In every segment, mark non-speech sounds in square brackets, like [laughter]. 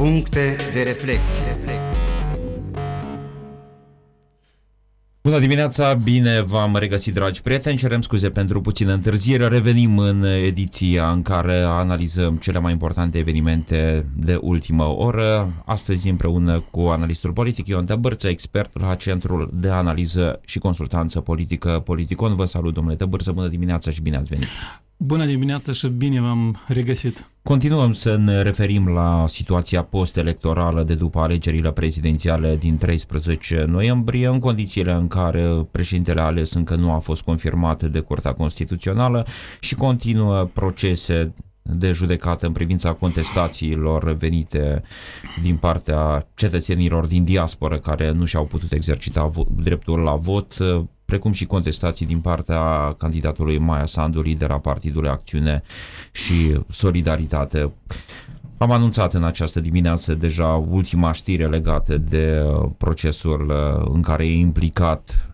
Puncte de reflecție. Bună dimineața, bine v-am regăsit, dragi prieteni. Cerem scuze pentru puțină întârziere. Revenim în ediția în care analizăm cele mai importante evenimente de ultimă oră. Astăzi împreună cu analistul politic Ion Tăbărță, expert la Centrul de Analiză și Consultanță Politică Politicon. Vă salut, domnule Tăbărță, bună dimineața și bine ați venit. Bună dimineața și bine v-am regăsit. Continuăm să ne referim la situația post-electorală de după alegerile prezidențiale din 13 noiembrie, în condițiile în care președintele ales încă nu a fost confirmat de Curtea Constituțională și continuă procese de judecată în privința contestațiilor venite din partea cetățenilor din diasporă care nu și-au putut exercita dreptul la vot precum și contestații din partea candidatului Maia Sandu, lidera Partidului Acțiune și Solidaritate. Am anunțat în această dimineață deja ultima știre legată de uh, procesul uh, în care e implicat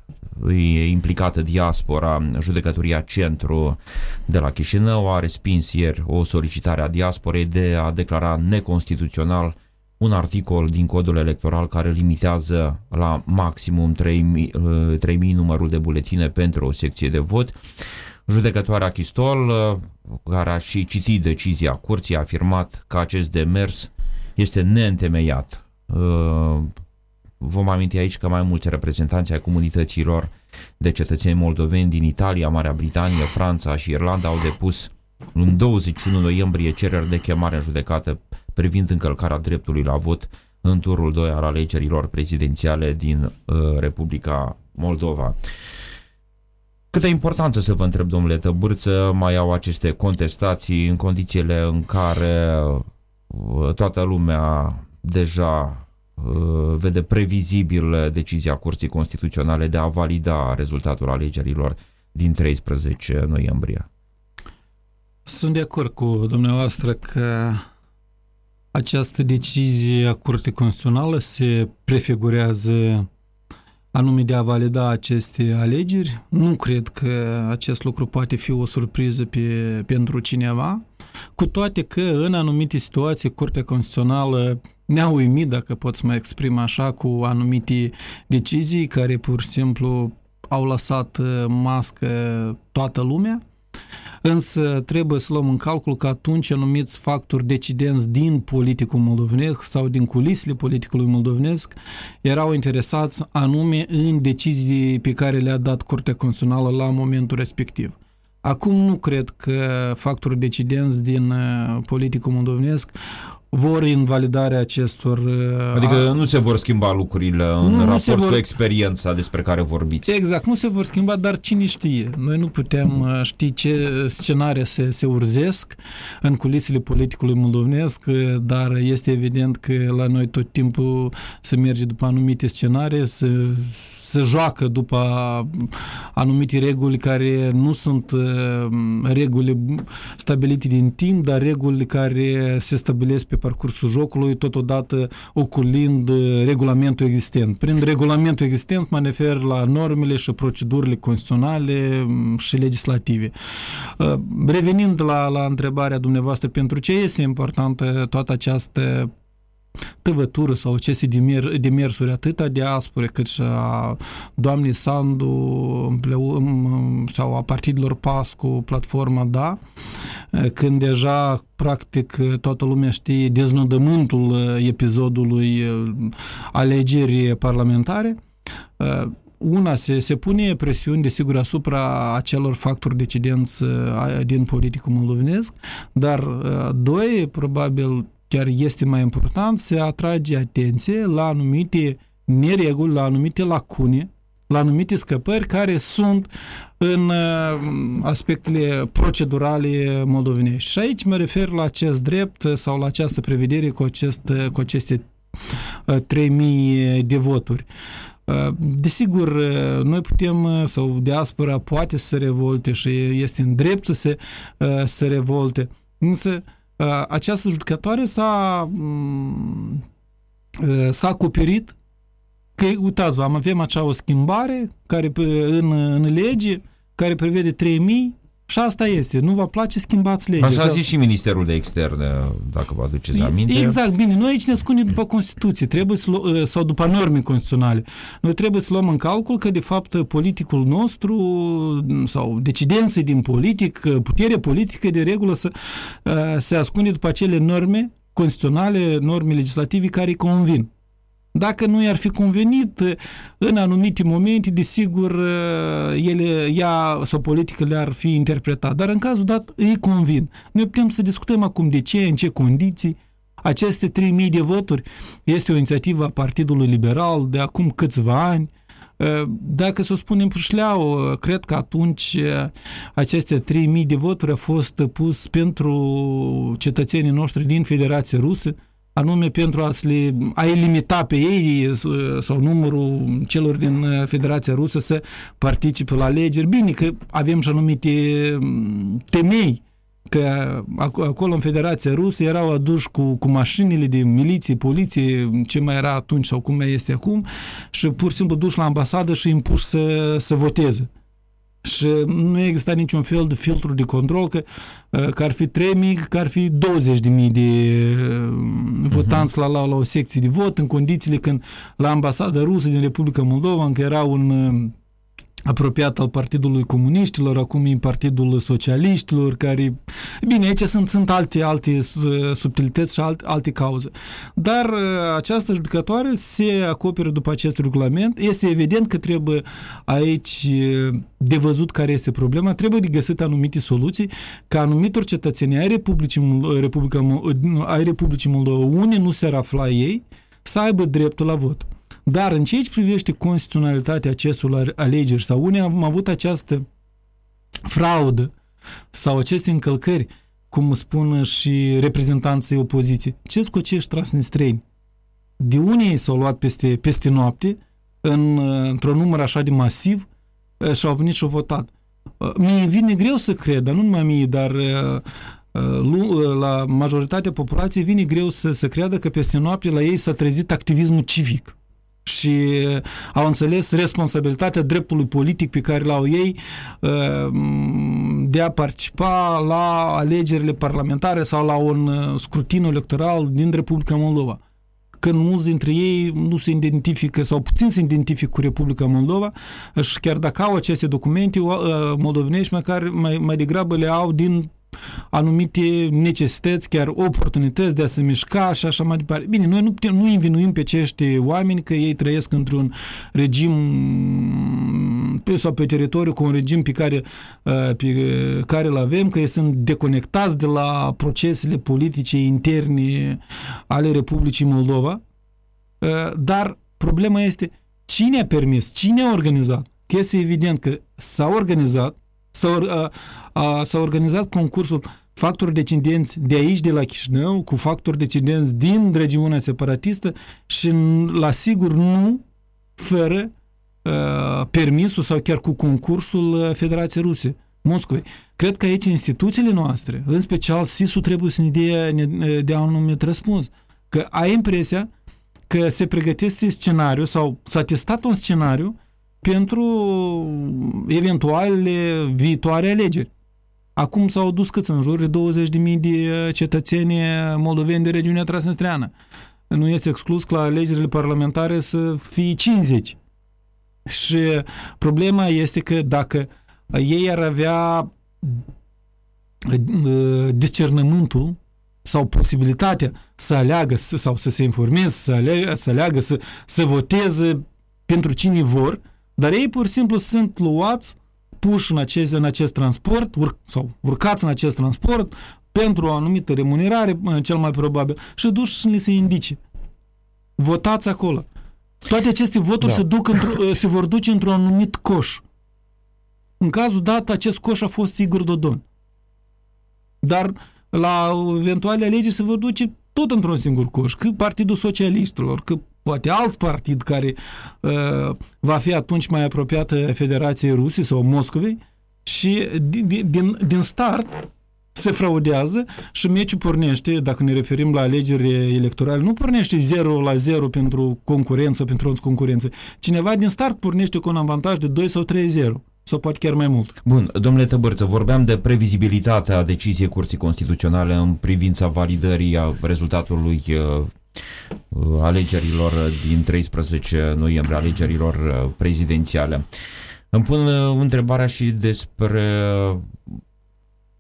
e implicată diaspora, judecătoria centru de la Chișinău a respins ieri o solicitare a diasporei de a declara neconstituțional un articol din codul electoral care limitează la maximum 3000, 3000 uh, numărul de buletine pentru o secție de vot. Judecătoarea Chistol, uh, care a și citit decizia curții, a afirmat că acest demers este neîntemeiat. Uh, vom aminti aici că mai multe reprezentanți ai comunităților de cetățeni moldoveni din Italia, Marea Britanie, Franța și Irlanda au depus în 21 noiembrie cereri de chemare în judecată privind încălcarea dreptului la vot în turul 2 al alegerilor prezidențiale din uh, Republica Moldova. Câtă importanță să vă întreb, domnule Tăbârță, mai au aceste contestații în condițiile în care uh, toată lumea deja uh, vede previzibil decizia Curții Constituționale de a valida rezultatul alegerilor din 13 noiembrie? Sunt de acord cu dumneavoastră că această decizie a Curții Constituțională se prefigurează anume de a valida aceste alegeri. Nu cred că acest lucru poate fi o surpriză pe, pentru cineva, cu toate că în anumite situații Curtea Constituțională ne-a uimit, dacă pot să mă exprim așa, cu anumite decizii care pur și simplu au lăsat mască toată lumea Însă trebuie să luăm în calcul că atunci anumiți factori decidenți din politicul moldovenesc sau din culisele politicului moldovenesc erau interesați anume în decizii pe care le-a dat Curtea Constituțională la momentul respectiv. Acum nu cred că factorii decidenți din uh, politicul moldovenesc vor invalidarea acestor... Uh, adică nu se vor schimba lucrurile în nu, raport nu vor... cu experiența despre care vorbiți. Exact, nu se vor schimba, dar cine știe? Noi nu putem uh, ști ce scenarii se, se urzesc în culisele politicului moldovenesc, uh, dar este evident că la noi tot timpul se merge după anumite scenarii, se, se joacă după anumite reguli care nu sunt reguli stabilite din timp, dar reguli care se stabilesc pe parcursul jocului, totodată oculind uh, regulamentul existent. Prin regulamentul existent mă refer la normele și procedurile constituționale mm, și legislative. Uh, revenind la, la întrebarea dumneavoastră, pentru ce este importantă toată această tăvătură sau aceste demer, demersuri atât a diaspore cât și a doamnei Sandu sau a partidelor PAS cu platforma DA, când deja practic toată lumea știe deznodământul episodului alegerii parlamentare, una, se, se pune presiuni, desigur, asupra acelor factori decidenți din politicul moldovenesc, dar, doi, probabil, chiar este mai important să atrage atenție la anumite nereguli, la anumite lacune, la anumite scăpări care sunt în uh, aspectele procedurale moldovenești. Și aici mă refer la acest drept sau la această prevedere cu, acest, cu aceste 3000 uh, de voturi. Uh, desigur, noi putem, sau diaspora poate să se revolte și este în drept să se să revolte, însă această judecătoare s-a, s-a acoperit că, uitați-vă, avem acea o schimbare care în, în lege care prevede 3000 Și asta este. Nu vă place, schimbați legea. Așa a Sau- zis și Ministerul de Externe, dacă vă aduceți aminte. Exact, bine, noi aici ne ascundem după Constituție, trebuie să lu- sau după norme constituționale. Noi trebuie să luăm în calcul că, de fapt, politicul nostru sau decidenții din politic, puterea politică, de regulă, să, uh, se ascunde după acele norme constituționale, norme legislative care îi convin. Dacă nu i-ar fi convenit, în anumite momente, desigur, ele, ea sau politică le-ar fi interpretat. Dar în cazul dat îi convin. Noi putem să discutăm acum de ce, în ce condiții. Aceste 3.000 de voturi este o inițiativă a Partidului Liberal de acum câțiva ani. Dacă să o spunem pârșleau, cred că atunci aceste 3.000 de voturi au fost pus pentru cetățenii noștri din Federația Rusă, anume pentru a, le, a limita pe ei sau numărul celor din Federația Rusă să participe la alegeri. Bine că avem și anumite temei că acolo în Federația Rusă erau aduși cu, cu mașinile de miliție, poliție, ce mai era atunci sau cum mai este acum și pur și simplu duși la ambasadă și impuși să, să voteze. Și nu exista niciun fel de filtru de control că, că ar fi 3.000, că ar fi 20.000 de votanți uh-huh. la, la, la o secție de vot în condițiile când la ambasada rusă din Republica Moldova încă era un apropiat al Partidului Comuniștilor, acum e Partidul Socialiștilor, care... Bine, aici sunt, sunt alte, alte subtilități și alte, alte cauze. Dar această judecătoare se acoperă după acest regulament. Este evident că trebuie aici de văzut care este problema, trebuie de găsit anumite soluții ca anumitor cetățenii ai Republicii, Republica, ai Republicii Moldova, unii nu se afla ei, să aibă dreptul la vot. Dar în ceea ce privește constituționalitatea acestor alegeri sau unii am avut această fraudă sau aceste încălcări, cum spun și reprezentanții opoziției, ce cu acești transnistreni? De unii s-au luat peste, peste noapte în, într-un număr așa de masiv și au venit și au votat. Mie vine greu să cred, dar nu numai mie, dar la majoritatea populației vine greu să, să creadă că peste noapte la ei s-a trezit activismul civic și au înțeles responsabilitatea dreptului politic pe care l-au ei de a participa la alegerile parlamentare sau la un scrutin electoral din Republica Moldova. Când mulți dintre ei nu se identifică sau puțin se identifică cu Republica Moldova și chiar dacă au aceste documente moldovenești, măcar mai, mai degrabă le au din anumite necesități, chiar oportunități de a se mișca și așa mai departe. Bine, noi nu, putem, nu învinuim pe acești oameni că ei trăiesc într-un regim pe, sau pe teritoriu cu un regim pe care, pe care îl avem, că ei sunt deconectați de la procesele politice interne ale Republicii Moldova, dar problema este cine a permis, cine a organizat. Că este evident că s-a organizat S-a, a, s-a organizat concursul factori decidenți de aici, de la Chișinău, cu factori decidenți din regiunea separatistă și la sigur nu fără a, permisul sau chiar cu concursul Federației Ruse, Moscovei. Cred că aici instituțiile noastre, în special SIS-ul, trebuie să ne dea, ne dea un anumit răspuns. Că ai impresia că se pregătește scenariu sau s-a testat un scenariu pentru eventuale viitoare alegeri. Acum s-au dus câți în jur de 20.000 de cetățeni moldoveni de regiunea Transnistreană. Nu este exclus că la alegerile parlamentare să fie 50. Și problema este că dacă ei ar avea discernământul sau posibilitatea să aleagă sau să se informeze, să aleagă, să, aleagă, să, să voteze pentru cine vor, dar ei pur și simplu sunt luați, puși în acest, în acest transport ur, sau urcați în acest transport pentru o anumită remunerare, cel mai probabil, și duși să li se indice. Votați acolo. Toate aceste voturi da. se, duc [laughs] se vor duce într-un anumit coș. În cazul dat, acest coș a fost Igor Dodon. Dar la eventuale alegeri se vor duce tot într-un singur coș, că Partidul Socialiștilor, că poate alt partid care uh, va fi atunci mai apropiată Federației Ruse sau Moscovei și din, din, din start se fraudează și meciul pornește, dacă ne referim la alegeri electorale, nu pornește 0 la 0 pentru concurență sau pentru concurență. Cineva din start pornește cu un avantaj de 2 sau 3-0. sau poate chiar mai mult. Bun, domnule Tăbărță, vorbeam de previzibilitatea deciziei Curții Constituționale în privința validării a rezultatului uh, uh alegerilor din 13 noiembrie, alegerilor uh, prezidențiale. Îmi pun uh, întrebarea și despre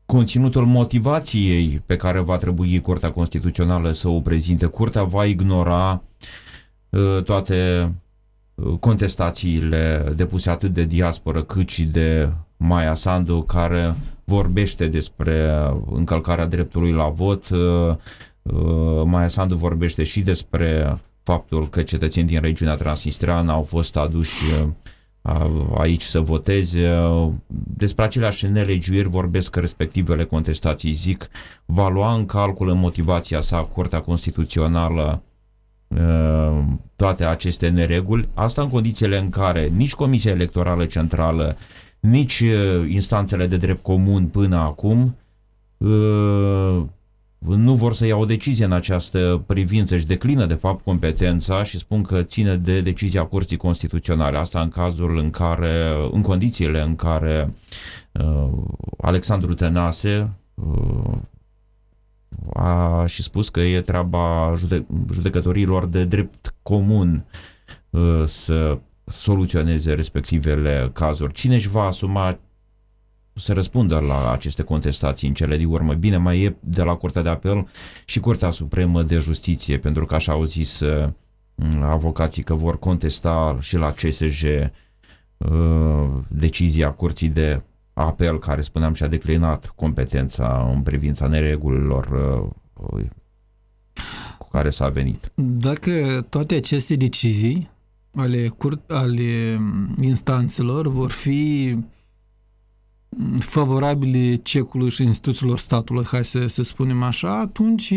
conținutul motivației pe care va trebui Curtea Constituțională să o prezinte. Curtea va ignora uh, toate uh, contestațiile depuse atât de diasporă cât și de Maia Sandu, care vorbește despre încălcarea dreptului la vot. Uh, Maia Sandu vorbește și despre faptul că cetățenii din regiunea Transnistria au fost aduși aici să voteze. Despre aceleași nelegiuiri vorbesc că respectivele contestații zic va lua în calcul în motivația sa Curtea Constituțională toate aceste nereguli, asta în condițiile în care nici Comisia Electorală Centrală, nici instanțele de drept comun până acum nu vor să ia o decizie în această privință, își declină de fapt competența și spun că ține de decizia Curții Constituționale. Asta în cazul în care, în condițiile în care uh, Alexandru Tenase uh, a și spus că e treaba jude- judecătorilor de drept comun uh, să soluționeze respectivele cazuri. Cine își va asuma să răspundă la aceste contestații în cele din urmă. Bine, mai e de la Curtea de Apel și Curtea Supremă de Justiție, pentru că așa au zis uh, avocații că vor contesta și la CSJ uh, decizia Curții de Apel, care, spuneam, și-a declinat competența în privința neregulilor uh, cu care s-a venit. Dacă toate aceste decizii ale, cur- ale instanțelor vor fi favorabile cecului și instituțiilor statului, hai să, să spunem așa, atunci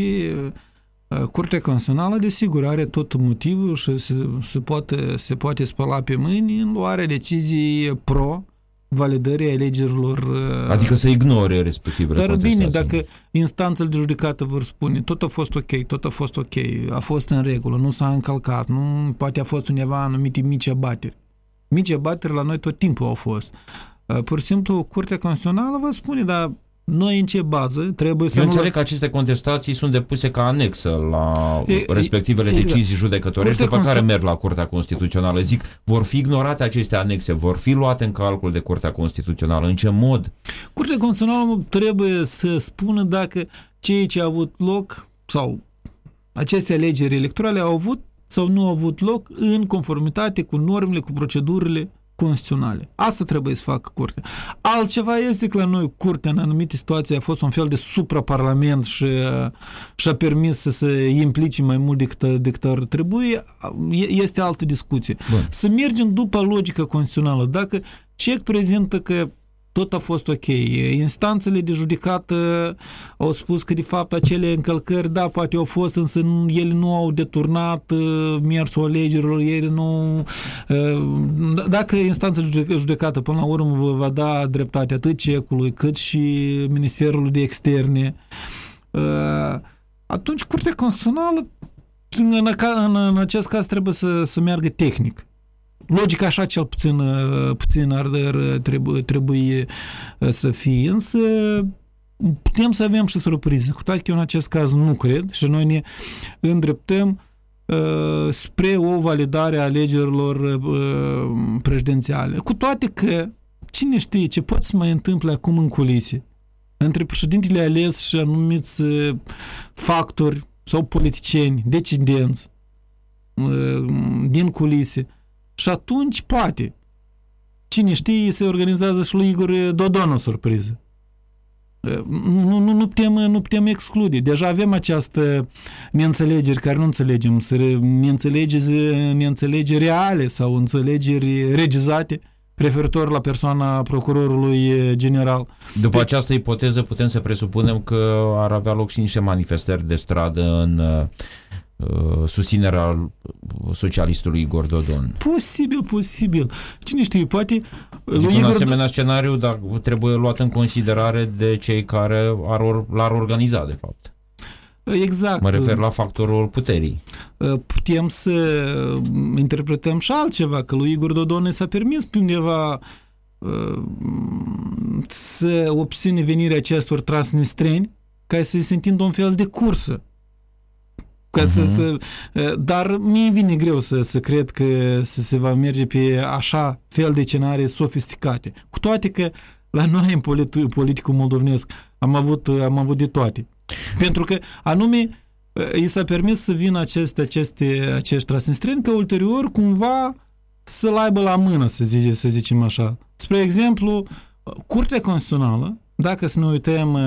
Curtea Constituțională, desigur, are tot motivul și se, se, poate, se poate spăla pe mâini în luarea decizii pro validării alegerilor. Adică să ignore respectivele Dar bine, dacă instanțele de judecată vor spune tot a fost ok, tot a fost ok, a fost în regulă, nu s-a încălcat, nu, poate a fost undeva anumite mici abateri. Mici abateri la noi tot timpul au fost. Uh, pur și simplu, Curtea Constituțională vă spune, dar noi în ce bază trebuie să Eu înțeleg că aceste contestații sunt depuse ca anexă la e, respectivele exact. decizii judecătorești, după care merg la Curtea Constituțională. Zic, vor fi ignorate aceste anexe, vor fi luate în calcul de Curtea Constituțională. În ce mod? Curtea Constituțională trebuie să spună dacă ceea ce a avut loc sau aceste alegeri electorale au avut sau nu au avut loc în conformitate cu normele, cu procedurile constituționale. Asta trebuie să facă curtea. Altceva este că la noi curtea în anumite situații a fost un fel de supraparlament și, și a permis să se implice mai mult decât, decât ar trebui, este altă discuție. Bun. Să mergem după logica constituțională. Dacă CEC prezintă că tot a fost ok. Instanțele de judecată au spus că de fapt acele încălcări, da, poate au fost, însă ele nu au deturnat uh, mersul alegerilor, ele nu... Uh, dacă instanța de judecată până la urmă va da dreptate atât cecului cât și Ministerul de Externe, uh, atunci Curtea Constituțională în, în, în acest caz trebuie să, să meargă tehnic. Logica așa cel puțin, uh, puțin ardăr uh, trebuie, trebuie uh, să fie, însă putem să avem și surprize. Cu toate că în acest caz nu cred și noi ne îndreptăm uh, spre o validare a alegerilor uh, prezidențiale. Cu toate că cine știe ce poate să mai întâmple acum în culise între președintele ales și anumiți uh, factori sau politicieni, decidenți uh, din culise și atunci, poate, cine știe, se organizează și lui Igor Dodon o surpriză. Nu, nu, nu, putem, nu putem exclude. Deja avem această neînțelegeri care nu înțelegem, neînțelegeri, neînțelegeri reale sau înțelegeri regizate referitor la persoana procurorului general. După de... această ipoteză putem să presupunem că ar avea loc și niște manifestări de stradă în Uh, susținerea socialistului Igor Dodon. Posibil, posibil. Cine știe, poate... Zic, Igor... un asemenea scenariu dar trebuie luat în considerare de cei care ar, l-ar organiza, de fapt. Exact. Mă refer la factorul puterii. Uh, putem să interpretăm și altceva, că lui Igor Dodon s-a permis pe undeva să obține venirea acestor transnistreni ca să se întindă un fel de cursă. Ca uh-huh. să, mhm. să, dar mie vine greu să, să cred că să se va merge pe așa fel de scenarii sofisticate. Cu toate că la noi în polit- politicul moldovnesc am avut, am avut de toate. Pentru că anume i s-a permis să vină aceste, aceste, acești transnistreni că ulterior cumva să-l aibă la mână, să, zice, să zicem așa. Spre exemplu, Curtea Constituțională, dacă să ne uităm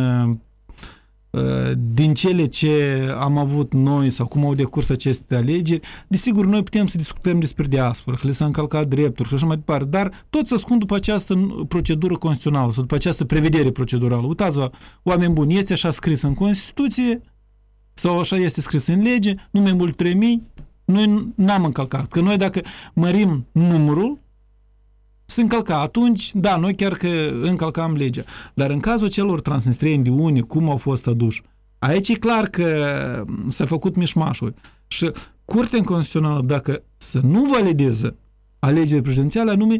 din cele ce am avut noi sau cum au decurs aceste alegeri, desigur, noi putem să discutăm despre diaspora, că le s-a încălcat drepturi și așa mai departe, dar tot să ascund după această procedură constituțională sau după această prevedere procedurală. Uitați-vă, oameni buni, este așa scris în Constituție sau așa este scris în lege, numai mult 3000, noi n-am încălcat. Că noi dacă mărim numărul, se încălca. Atunci, da, noi chiar că încălcam legea. Dar în cazul celor transnistrieni de unii, cum au fost aduși, aici e clar că s-a făcut mișmașuri. Și Curtea Constituțională, dacă să nu valideze alegerile prezidențiale, anume,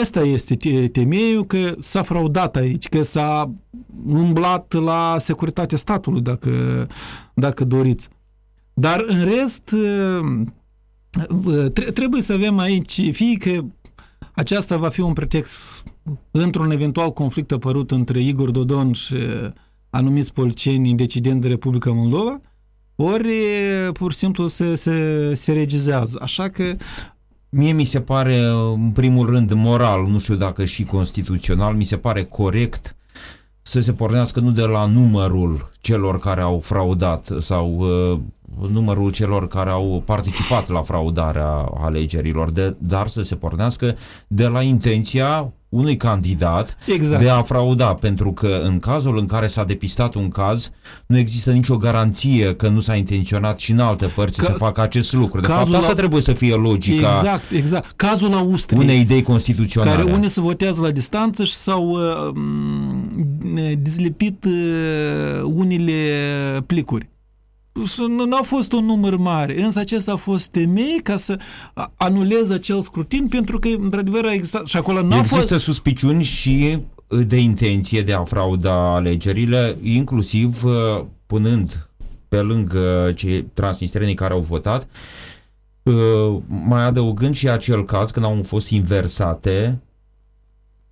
ăsta este temeiul că s-a fraudat aici, că s-a umblat la securitatea statului, dacă, dacă doriți. Dar în rest, trebuie să avem aici, fie că aceasta va fi un pretext într-un eventual conflict apărut între Igor Dodon și anumiți policieni decident de Republica Moldova, ori pur și simplu se, se, se regizează. Așa că Mie mi se pare, în primul rând, moral, nu știu dacă și constituțional, mi se pare corect să se pornească nu de la numărul celor care au fraudat sau uh, numărul celor care au participat la fraudarea alegerilor, de, dar să se pornească de la intenția unui candidat exact. de a frauda, pentru că în cazul în care s-a depistat un caz, nu există nicio garanție că nu s-a intenționat și în alte părți că, să facă acest lucru. De fapt, asta la... trebuie să fie logica exact, exact. Cazul Austriei, unei idei constituționale. Care unii se votează la distanță și s-au uh, dezlipit uh, unele plicuri nu a fost un număr mare, însă acesta a fost temei ca să anuleze acel scrutin pentru că, într-adevăr, a existat și acolo nu a fost... Există suspiciuni și uh, de intenție de a frauda alegerile, inclusiv uh, punând pe lângă cei transnistrenii care au votat, uh, mai adăugând și acel caz când au fost inversate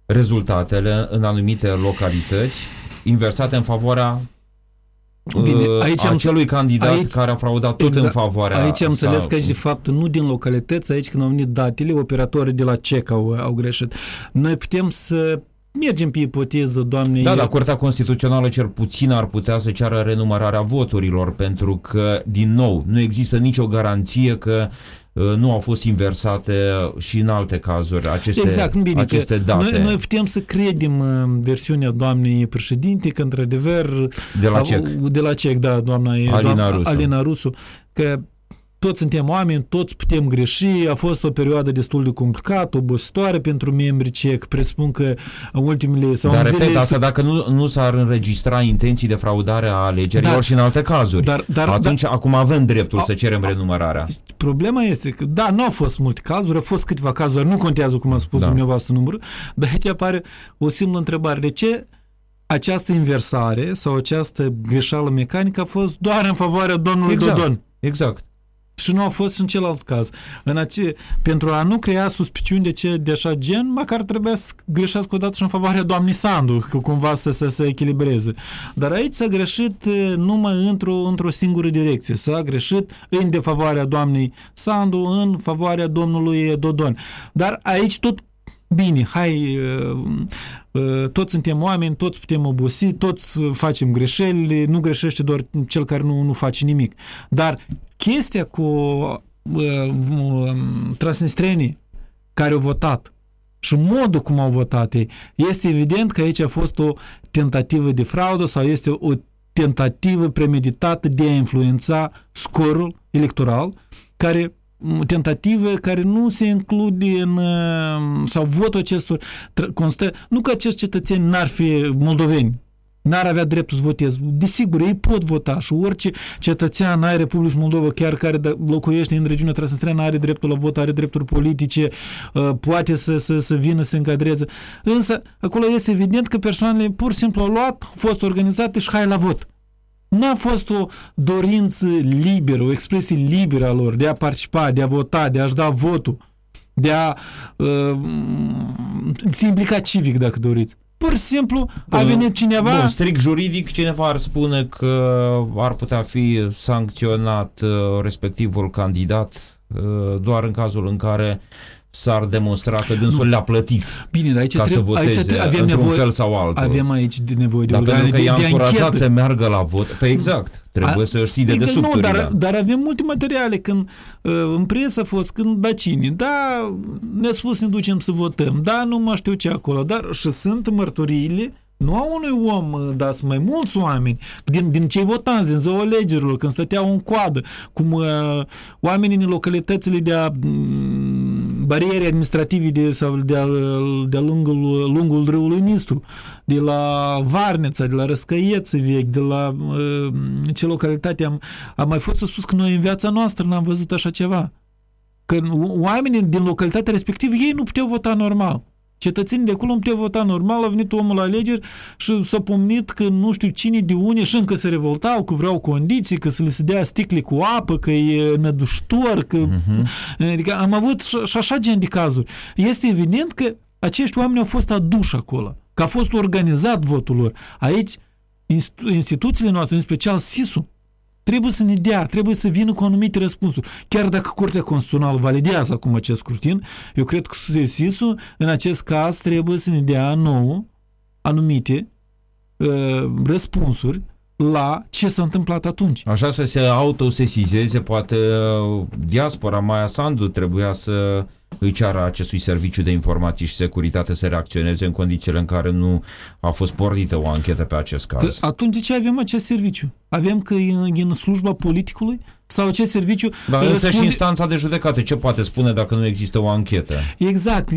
rezultatele în anumite localități, inversate în favoarea Bine, uh, aici am acelui candidat aici, care a fraudat tot exact, în favoarea Aici am înțeles că aici de fapt nu din localități, aici când au venit datele, operatorii de la CEC au, au greșit. Noi putem să mergem pe ipoteză, doamne... Da, dar Curtea Constituțională cel puțin ar putea să ceară renumărarea voturilor, pentru că, din nou, nu există nicio garanție că Uh, nu au fost inversate și în alte cazuri aceste, exact, bine, aceste date. Noi, noi putem să credem în versiunea doamnei președinte că într-adevăr de la CEC, de la CEC da, doamna Alina, doamna, Rusu. Alina Rusu, că toți suntem oameni, toți putem greși, a fost o perioadă destul de complicată, obositoare pentru membrii CEC, presupun că în ultimele sau Dar în repet, asta dacă nu, nu s-ar înregistra intenții de fraudare a alegerilor dar, și în alte cazuri, dar, dar, atunci dar, acum avem dreptul a, să cerem renumărarea. Problema este că, da, nu au fost multe cazuri, au fost câteva cazuri, nu contează cum a spus da. dumneavoastră numărul, dar aici apare o simplă întrebare. De ce această inversare sau această greșeală mecanică a fost doar în favoarea domnului exact, Dodon? Exact. Și nu a fost și în celălalt caz. În ace- pentru a nu crea suspiciuni de, ce, de așa gen, măcar trebuia să greșească odată și în favoarea doamnei Sandu, că cumva să se să echilibreze. Dar aici s-a greșit numai într-o, într-o singură direcție. S-a greșit în defavoarea doamnei Sandu, în favoarea domnului Dodon. Dar aici tot bine, hai, toți suntem oameni, toți putem obosi, toți facem greșeli, nu greșește doar cel care nu, nu face nimic. Dar chestia cu uh, transnistrenii care au votat și modul cum au votat ei, este evident că aici a fost o tentativă de fraudă sau este o tentativă premeditată de a influența scorul electoral, care tentativă care nu se include în sau votul acestor constă, nu că acești cetățeni n-ar fi moldoveni, n-ar avea dreptul să voteze. Desigur, ei pot vota și orice cetățean ai Republicii Moldova, chiar care da, locuiește în regiunea Transnistria, are dreptul la vot, are drepturi politice, uh, poate să, să, să vină să încadreze. Însă, acolo este evident că persoanele pur și simplu au luat, au fost organizate și hai la vot. Nu a fost o dorință liberă, o expresie liberă a lor de a participa, de a vota, de a-și da votul, de a uh, se implica civic, dacă doriți. Pur și simplu a venit cineva... Bun, strict juridic, cineva ar spune că ar putea fi sancționat uh, respectivul candidat uh, doar în cazul în care s-ar demonstra că dânsul le-a plătit Bine, dar aici ca trebuie, să voteze aici trebuie, avem într-un nevoie, fel sau altul. avem aici de nevoie de Dar organe pentru că de, i-a de încurajat anchetă. să meargă la vot, pe exact, trebuie A- să știi de exact, nu, desubturile. dar, dar avem multe materiale când uh, în presă a fost, când da cine, da, ne-a spus să ne ducem să votăm, da, nu mă știu ce acolo, dar și sunt mărturiile nu a unui om, uh, dar sunt mai mulți oameni, din, din cei votanți, din ziua alegerilor, când stăteau în coadă, cum uh, oamenii din localitățile de-a mm, bariere administrative de, sau de-a, de-a lungul, lungul râului Nistru, de la Varneța, de la Răscăieță vechi, de la uh, ce localitate am, am mai fost să spus că noi în viața noastră n-am văzut așa ceva. Că oamenii din localitatea respectivă, ei nu puteau vota normal. Cetățenii de acolo nu puteau vota normal, a venit omul la alegeri și s-a pomnit că nu știu cine de unde și încă se revoltau, că vreau condiții, că să le se dea sticle cu apă, că e năduștor, că... Uh-huh. Adică am avut și și așa gen de cazuri. Este evident că acești oameni au fost aduși acolo, că a fost organizat votul lor. Aici, inst- instituțiile noastre, în special SIS-ul, trebuie să ne dea, trebuie să vină cu anumite răspunsuri. Chiar dacă Curtea Constituțională validează acum acest scrutin, eu cred că SIS-ul, în acest caz, trebuie să ne dea nouă anumite uh, răspunsuri la ce s-a întâmplat atunci. Așa să se autosesizeze, poate uh, diaspora Maia Sandu trebuia să îi ceară acestui serviciu de informații și securitate să reacționeze în condițiile în care nu a fost pornită o anchetă pe acest Că caz. atunci de ce avem acest serviciu? Avem că e în, e în slujba politicului? Sau acest serviciu Dar însă și răspunde- instanța de judecată ce poate spune dacă nu există o anchetă? Exact.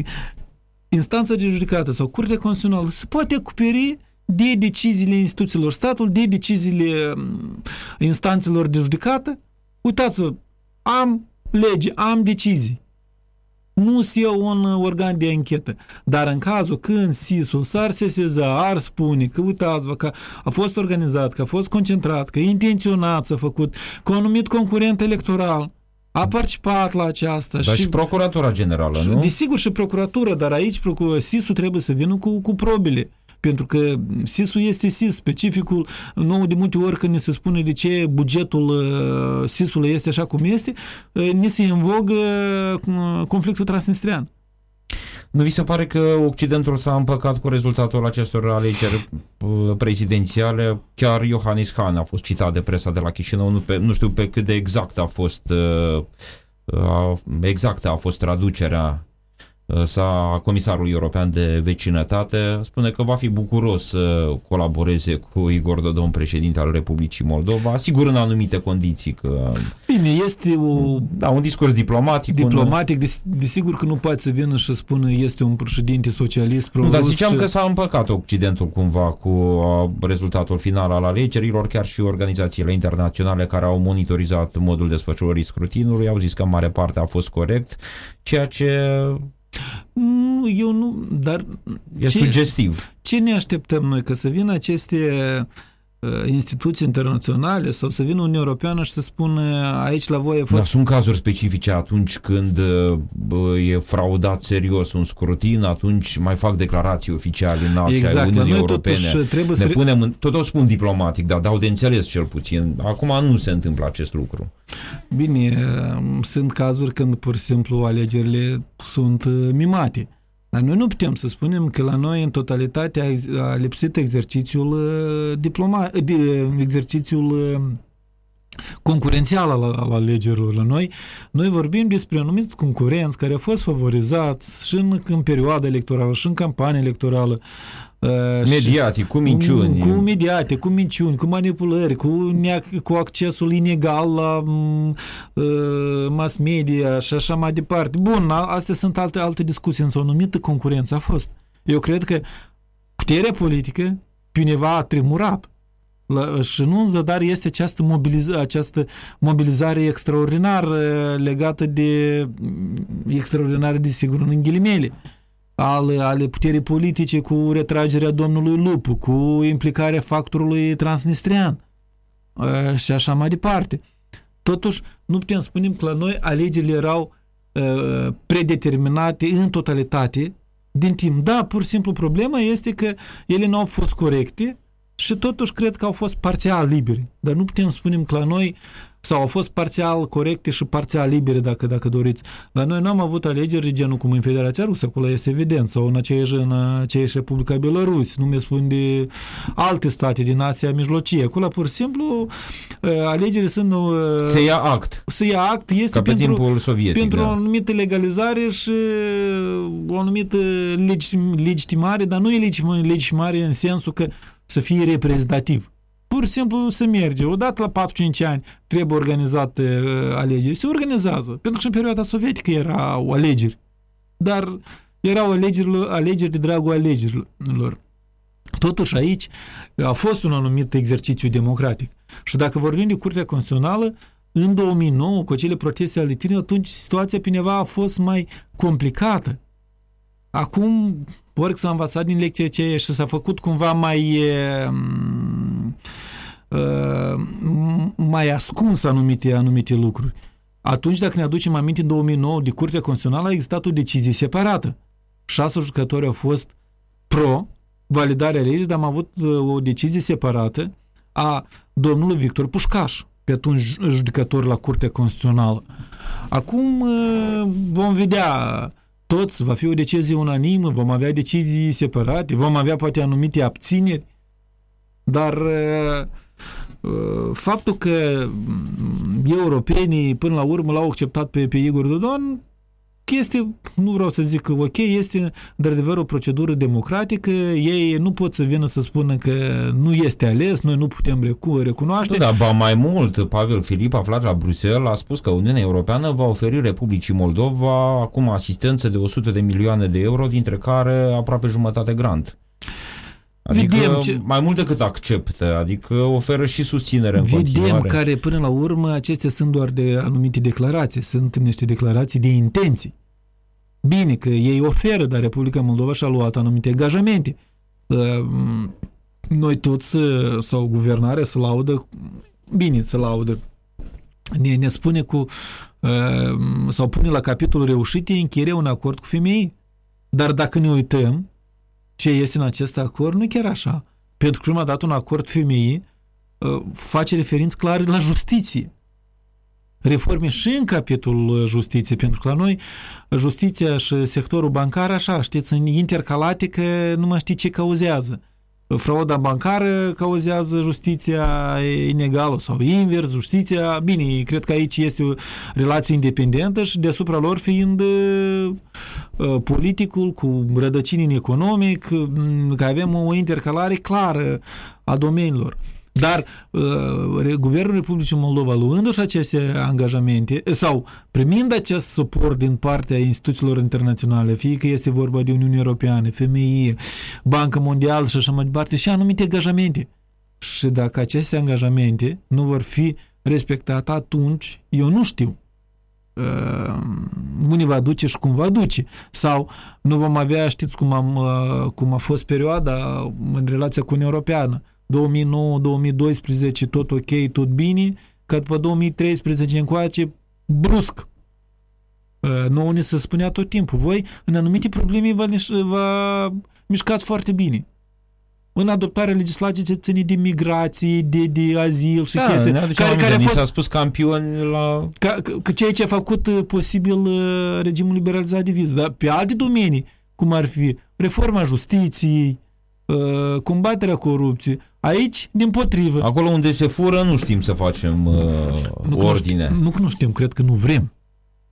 Instanța de judecată sau Curtea Constituțională se poate acoperi de deciziile instituțiilor statului, de deciziile mm, instanțelor de judecată. Uitați-vă, am lege, am decizii. Nu se iau un organ de anchetă. Dar în cazul când SIS-ul s-ar sesiza, ar spune că uitați-vă că a fost organizat, că a fost concentrat, că intenționat s-a făcut, cu un anumit concurent electoral, a participat la aceasta Dar și Procuratura Generală, nu? Desigur și procuratura, dar aici procu- SIS-ul trebuie să vină cu, cu probele. Pentru că SIS-ul este SIS, specificul nou de multe ori când ne se spune de ce bugetul uh, SIS-ului este așa cum este, uh, ne se invogă uh, conflictul transnistrian. Nu vi se pare că Occidentul s-a împăcat cu rezultatul acestor alegeri uh, prezidențiale? Chiar Iohannis Han a fost citat de presa de la Chișinău, nu, pe, nu știu pe cât de exact a fost uh, uh, exactă a fost traducerea uh, sa comisarului european de vecinătate spune că va fi bucuros să colaboreze cu Igor Dodon, președinte al Republicii Moldova, sigur în anumite condiții că Bine, este o da, un discurs diplomatic. un- diplomatic, des- desigur că nu poate să vină și să spună este un președinte socialist Nu, pro dar ziceam că s-a împăcat Occidentul cumva cu uh, rezultatul final al alegerilor, chiar și organizațiile internaționale care au monitorizat modul desfășurării scrutinului au zis că în mare parte a fost corect, ceea ce Nu, eu nu, dar e ce, sugestiv. ce ne așteptăm noi? Că să vină aceste uh, instituții internaționale sau să vină Uniunea Europeană și să spună aici la voi e Dar foarte... sunt cazuri specifice atunci când uh, bă, e fraudat serios un scrutin, atunci mai fac declarații oficiale în alții ai Exact, la Uniunii noi Europene. totuși trebuie Ne să... punem în, tot o spun diplomatic, dar dau de înțeles cel puțin. Acum nu se întâmplă acest lucru. Bine, um, sunt cazuri când pur și simplu alegerile sunt uh, mimate. Dar noi nu putem să spunem că la noi în totalitate a, ex- a lipsit exercițiul uh, diploma, de, exercițiul uh, concurențial al, al alegerilor la noi. Noi vorbim despre anumiți concurenți care au fost favorizați și în, în perioada electorală și în campanie electorală. Uh, și- Mediatic, cu minciuni. cu mediate, cu minciuni, cu manipulări, cu, nea- cu accesul inegal la m, uh, mass media și așa mai departe. Bun, a- astea sunt alte, alte discuții, însă o anumită concurență a fost. Eu cred că puterea politică pe undeva a tremurat. La, și nu în zadar este această, mobiliza, această mobilizare extraordinară legată de extraordinară de sigur în ghilimele ale, ale puterii politice cu retragerea domnului Lupu, cu implicarea factorului transnistrian și așa mai departe. Totuși, nu putem spune că la noi alegerile erau predeterminate în totalitate din timp. Da, pur și simplu problema este că ele nu au fost corecte și totuși cred că au fost parțial libere. Dar nu putem spune că la noi sau au fost parțial corecte și parțial libere, dacă, dacă doriți. La noi nu am avut alegeri genul cum în Federația Rusă, acolo este evident, sau în aceeași, în aceeași Republica Belarus, nu mi spun de alte state din Asia Mijlocie. Acolo, pur și simplu, alegerile sunt... Se ia act. Se ia act, este Ca pe pentru, timpul sovietic, pentru da. o anumită legalizare și o anumită legitimare, dar nu e legitimare în sensul că să fie reprezentativ. Pur și simplu se merge. Odată la 4-5 ani trebuie organizat uh, alegeri. Se organizează. Pentru că și în perioada sovietică erau alegeri. Dar erau alegeri, alegeri de dragul alegerilor. Totuși aici a fost un anumit exercițiu democratic. Și dacă vorbim de Curtea Constituțională, în 2009, cu acele proteste ale tinerilor, atunci situația pe undeva a fost mai complicată. Acum, ori că s-a învățat din lecția aceea și s-a făcut cumva mai mai ascuns anumite, anumite lucruri. Atunci, dacă ne aducem aminte, în 2009, de Curtea Constituțională a existat o decizie separată. Șase jucători au fost pro validarea legii, dar am avut o decizie separată a domnului Victor Pușcaș, pe atunci judecător la Curtea Constituțională. Acum vom vedea toți, va fi o decizie unanimă, vom avea decizii separate, vom avea poate anumite abțineri, dar faptul că europenii până la urmă l-au acceptat pe, pe Igor Dodon este, nu vreau să zic că ok, este de adevăr o procedură democratică, ei nu pot să vină să spună că nu este ales, noi nu putem recu- recunoaște. Da, ba mai mult, Pavel Filip, aflat la Bruxelles, a spus că Uniunea Europeană va oferi Republicii Moldova acum asistență de 100 de milioane de euro, dintre care aproape jumătate grant. Adică Vedem ce- mai mult decât acceptă, adică oferă și susținere în Vedem continuare. care până la urmă acestea sunt doar de anumite declarații, sunt niște declarații de intenții. Bine că ei oferă, dar Republica Moldova și-a luat anumite angajamente. Uh, Noi toți, uh, sau guvernarea, se laudă, bine se laudă, ne, ne spune cu, uh, sau pune la capitolul reușite încheierea un acord cu femei. Dar dacă ne uităm, ce este în acest acord, nu e chiar așa. Pentru că prima dată un acord femeii uh, face referință clar la justiție. Reforme și în capitolul justiție, pentru că la noi justiția și sectorul bancar, așa, știți, sunt intercalate că nu mai știi ce cauzează. Frauda bancară cauzează justiția inegală sau invers, justiția, bine, cred că aici este o relație independentă și deasupra lor fiind uh, politicul cu rădăcini în economic, m, că avem o intercalare clară a domeniilor. Dar uh, Guvernul Republicii Moldova, luându-și aceste angajamente sau primind acest suport din partea instituțiilor internaționale, fie că este vorba de Uniunea Europeană, FMI, Banca Mondială și așa mai departe, și anumite angajamente. Și dacă aceste angajamente nu vor fi respectate, atunci eu nu știu uh, unde va duce și cum va duce. Sau nu vom avea, știți cum, am, uh, cum a fost perioada în relația cu Uniunea Europeană, 2009-2012 tot ok, tot bine, că după 2013 încoace, brusc. Uh, nouă ne se spunea tot timpul, voi în anumite probleme vă, vă mișcați foarte bine. În adoptarea legislației ce ține de migrație, de, de azil și Da, chestii. ne Care, care a ni fost s-a spus campioni la... ca, că ceea ce a făcut uh, posibil uh, regimul liberalizat de viză. Dar pe alte domenii, cum ar fi reforma justiției, uh, combaterea corupției, aici, din potrivă. Acolo unde se fură, nu știm să facem uh, Nu că ordine. Nu, știm, nu că nu știm, cred că nu vrem.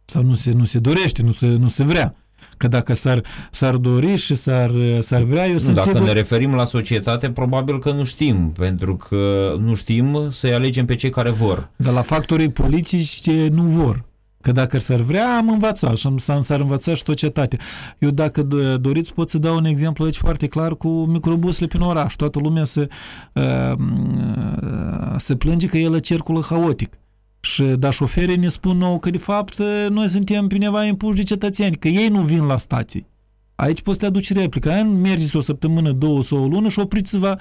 Sau nu se, nu se dorește, nu se, nu se vrea. Că dacă s-ar, s-ar dori și s-ar, s-ar vrea, eu Nu, sunt dacă sigur... ne referim la societate, probabil că nu știm, pentru că nu știm să-i alegem pe cei care vor. Dar la factorii politici ce nu vor. Că dacă s-ar vrea, am învățat și s-ar învăța și societatea. Eu dacă doriți pot să dau un exemplu aici foarte clar cu microbusele prin oraș. Toată lumea se, uh, se plânge că el circulă haotic. Și da, șoferii ne spun nou că de fapt noi suntem pe neva impuși de cetățeni, că ei nu vin la stații. Aici poți să te aduci replica. Mergeți o săptămână, două sau o lună și opriți-vă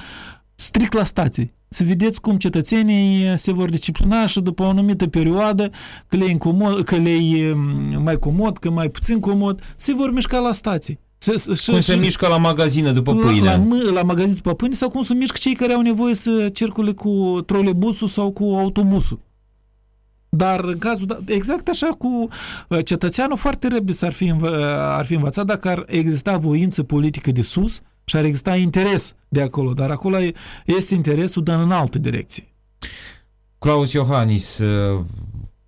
strict la stații. Să vedeți cum cetățenii se vor disciplina și după o anumită perioadă, că le, incomod, că le e mai comod, că mai puțin comod, se vor mișca la stații. Se, și, cum se și, mișcă la magazine după pâine. La, la, la magazin după pâine sau cum se mișcă cei care au nevoie să circule cu trolebusul sau cu autobusul. Dar în cazul, da, exact așa cu uh, cetățeanul foarte repede s-ar fi, uh, ar fi învățat dacă ar exista voință politică de sus și ar exista interes de acolo, dar acolo este interesul, dar în altă direcție. Claus Iohannis, uh,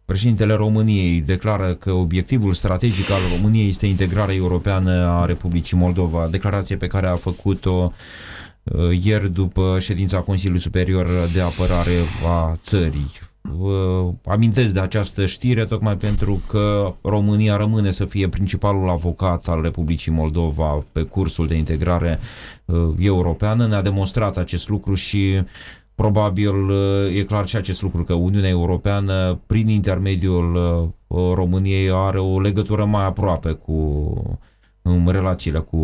președintele României, declară că obiectivul strategic al României este integrarea europeană a Republicii Moldova, declarație pe care a făcut-o ieri după ședința Consiliului Superior de Apărare a țării vă amintesc de această știre tocmai pentru că România rămâne să fie principalul avocat al Republicii Moldova pe cursul de integrare uh, europeană. Ne-a demonstrat acest lucru și probabil uh, e clar și acest lucru că Uniunea Europeană prin intermediul uh, României are o legătură mai aproape cu în relațiile cu,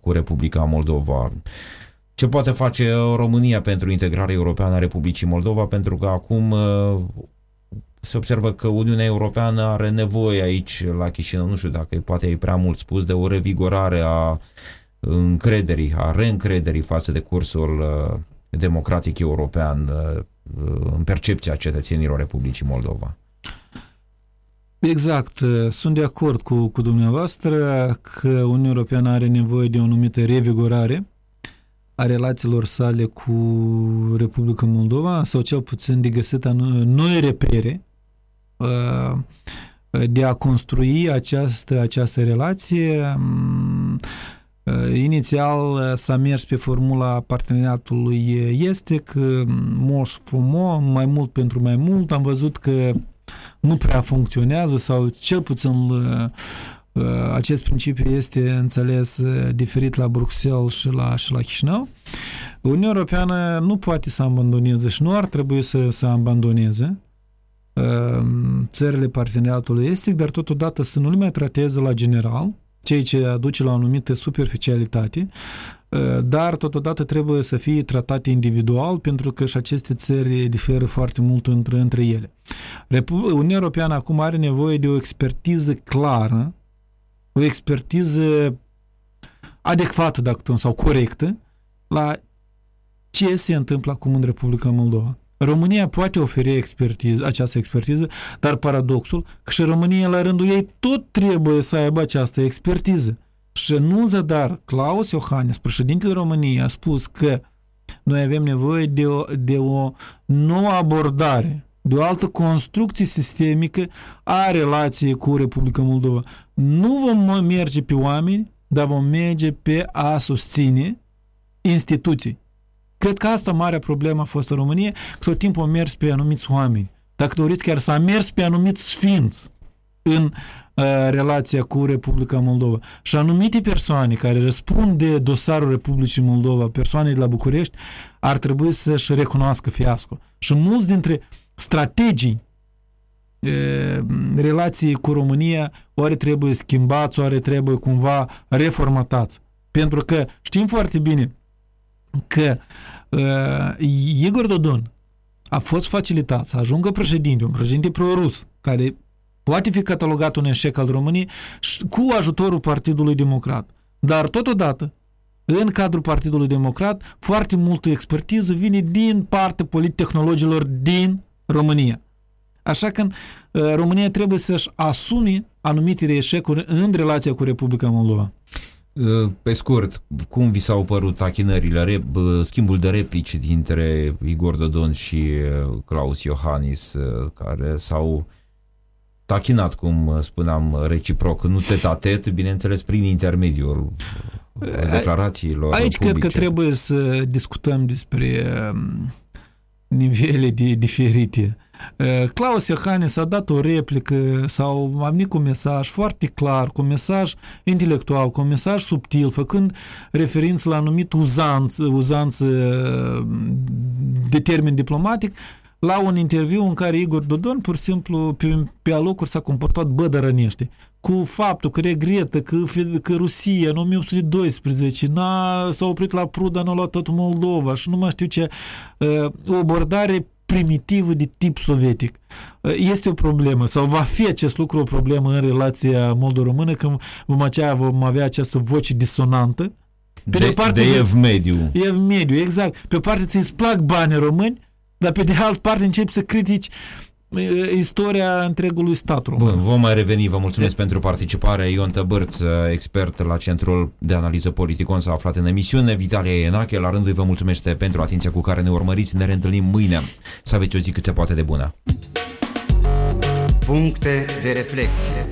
cu Republica Moldova. Ce poate face România pentru integrarea europeană a Republicii Moldova? Pentru că acum uh, se observă că Uniunea Europeană are nevoie aici la Chișinău, nu știu dacă poate e prea mult spus, de o revigorare a încrederii, a reîncrederii față de cursul uh, democratic european uh, în percepția cetățenilor Republicii Moldova. Exact. Sunt de acord cu, cu dumneavoastră că Uniunea Europeană are nevoie de o anumită revigorare a relațiilor sale cu Republica Moldova sau cel puțin de găsit noi repere uh, de a construi această, această relație. Uh, inițial s-a mers pe formula parteneriatului estic, more for more, mai mult pentru mai mult. Am văzut că nu prea funcționează sau cel puțin uh, Uh, acest principiu este înțeles uh, diferit la Bruxelles și la, și la Chișinău. Uniunea Europeană nu poate să abandoneze și nu ar trebui să, să abandoneze uh, țările parteneriatului estic, dar totodată să nu le mai trateze la general, ceea ce aduce la o anumită superficialitate, dar totodată trebuie să fie tratate individual pentru că și aceste țări diferă foarte mult între, între ele. Uniunea Europeană acum are nevoie de o expertiză clară o expertiză adecvată, dacă sau corectă, la ce se întâmplă acum în Republica Moldova. România poate oferi expertiză, această expertiză, dar paradoxul că și România la rândul ei tot trebuie să aibă această expertiză. Și nu zadar Claus Iohannis, președintele României, a spus că noi avem nevoie de o, de o nouă abordare de o altă construcție sistemică a relației cu Republica Moldova. Nu vom merge pe oameni, dar vom merge pe a susține instituții. Cred că asta marea problemă a fost în România, că tot timpul am mers pe anumiți oameni. Dacă doriți, chiar s-a mers pe anumiți sfinți în uh, relația cu Republica Moldova. Și anumite persoane care răspund de dosarul Republicii Moldova, persoane de la București, ar trebui să-și recunoască fiasco. Și mulți dintre uh, strategii relații cu România oare trebuie schimbați, oare trebuie cumva reformatați. Pentru că știm foarte bine că uh, Igor Dodon a fost facilitat să ajungă președinte, un președinte pro-rus, care poate fi catalogat un eșec al României cu ajutorul Partidului Democrat. Dar totodată, în cadrul Partidului Democrat, foarte multă expertiză vine din partea polittehnologilor din România. Așa că uh, România trebuie să-și asume anumite eșecuri în relația cu Republica Moldova. Uh, pe scurt, cum vi s-au părut achinările, uh, schimbul de replici dintre Igor Dodon și Claus Iohannis, care s-au tachinat, cum spuneam, reciproc, nu tet-a-tet, bineînțeles, prin intermediul declarațiilor Aici publice. cred că trebuie să discutăm despre um, nivele de diferite. Claus Iohannis a dat o replică sau a venit cu un mesaj foarte clar, cu un mesaj intelectual, cu un mesaj subtil, făcând referință la anumit uzanț, uzanț de termen diplomatic, la un interviu în care Igor Dodon pur și simplu pe, pe alocuri s-a comportat bădărănește cu faptul că regretă că, că Rusia în 1812 n-a, s-a oprit la Pruda, n-a luat tot Moldova și nu mai știu ce o abordare primitivă de tip sovietic. Este o problemă sau va fi acest lucru o problemă în relația moldo-română când vom, acea, vom avea această voce disonantă pe de, de, parte, de ev mediu. Ev mediu, exact. Pe o parte ți-ți plac banii români, dar pe de altă parte începi să critici istoria întregului stat român. Bun, vom mai reveni. Vă mulțumesc e. pentru participare. Ion Tăbărț, expert la Centrul de Analiză Politicon, s-a aflat în emisiune. Vitalia Enache, la rândul vă mulțumește pentru atenția cu care ne urmăriți. Ne reîntâlnim mâine. Să aveți o zi cât se poate de bună. Puncte de reflecție.